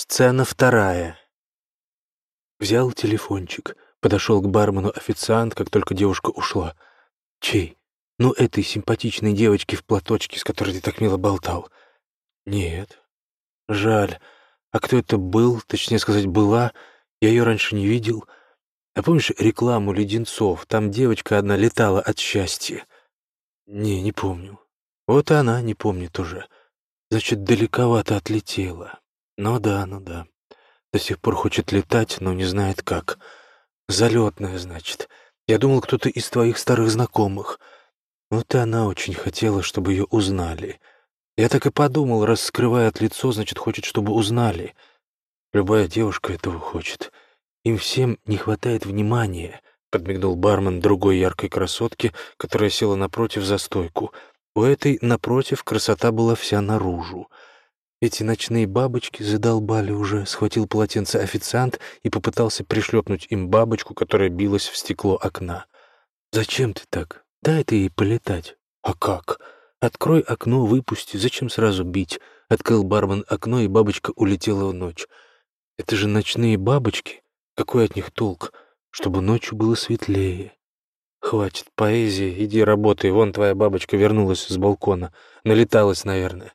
Сцена вторая. Взял телефончик, подошел к бармену официант, как только девушка ушла. Чей? Ну, этой симпатичной девочки в платочке, с которой ты так мило болтал. Нет. Жаль. А кто это был, точнее сказать, была? Я ее раньше не видел. А помнишь рекламу леденцов? Там девочка одна летала от счастья. Не, не помню. Вот и она не помнит уже. Значит, далековато отлетела. Ну да, ну да. До сих пор хочет летать, но не знает как. Залетная, значит. Я думал, кто-то из твоих старых знакомых. Вот и она очень хотела, чтобы ее узнали. Я так и подумал, раз скрывает лицо, значит, хочет, чтобы узнали. Любая девушка этого хочет. Им всем не хватает внимания, — подмигнул бармен другой яркой красотке, которая села напротив за стойку. У этой, напротив, красота была вся наружу. Эти ночные бабочки задолбали уже, схватил полотенце официант и попытался пришлепнуть им бабочку, которая билась в стекло окна. «Зачем ты так? Дай ты ей полетать». «А как? Открой окно, выпусти. Зачем сразу бить?» Открыл бармен окно, и бабочка улетела в ночь. «Это же ночные бабочки. Какой от них толк? Чтобы ночью было светлее». «Хватит поэзии, иди работай. Вон твоя бабочка вернулась с балкона. Налеталась, наверное.